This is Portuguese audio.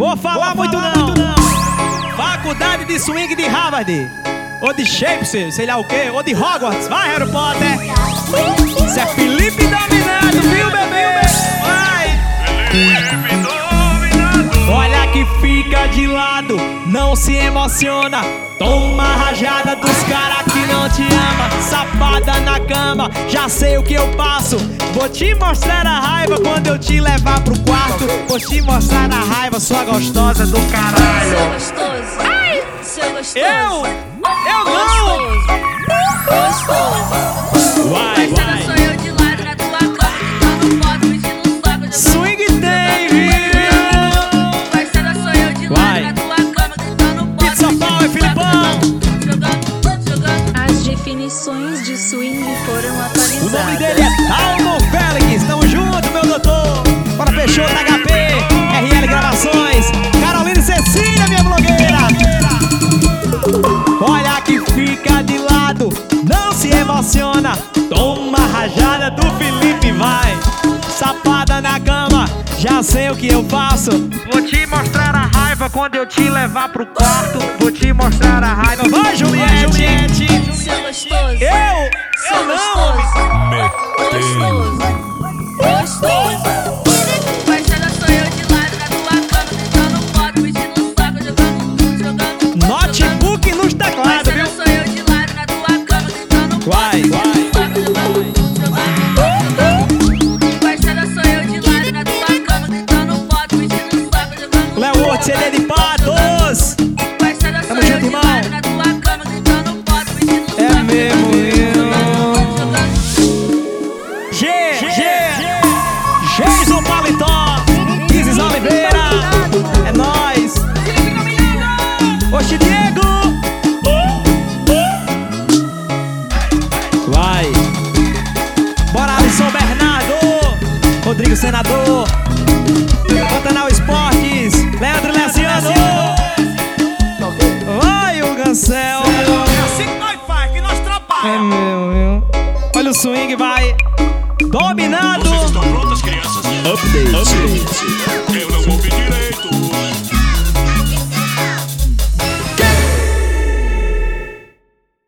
Vou falar, Vou muito, falar não. muito não. Faculdade de swing de Harvard. Ou de Shakespeare, sei lá o quê. Ou de Hogwarts. Vai, Harry Potter. Isso é Felipe Dominado, viu, bebê? Vai. Felipe Dominado. Olha que fica de lado, não se emociona. Toma ama. Sapada na cama, já sei o que eu passo. Vou te mostrar a raiva quando eu te levar pro quarto. Vou te mostrar a raiva, sua gostosa do caralho. Seu gostoso. Ai, seu gostoso. Eu? Eu não! Gostoso. Vai, vai. O nome dele é Talmo Félix. Tamo junto, meu doutor. Bora fechou da HP, RL Gravações, Carolina e Cecília, minha blogueira. Olha que fica de lado, não se emociona. Toma rajada do Felipe, vai. Sapada na cama, já sei o que eu faço. Vou te mostrar a raiva quando eu te levar pro quarto. Vou te mostrar a raiva. Vai, Juliette. Juliette. Seu gostoso. Gostoso. Paletó, Isis Oliveira, é nóis. Oxe, Diego. Vai. Bora, Alisson Bernardo, Rodrigo Senador, Pantanal Esportes, Leandro Leciano. Vai, o Gancel. É assim que nós faz, que nós trabalhamos. meu, meu. Olha o swing, vai. Dominado. Vocês estão prontas, crianças? Updates.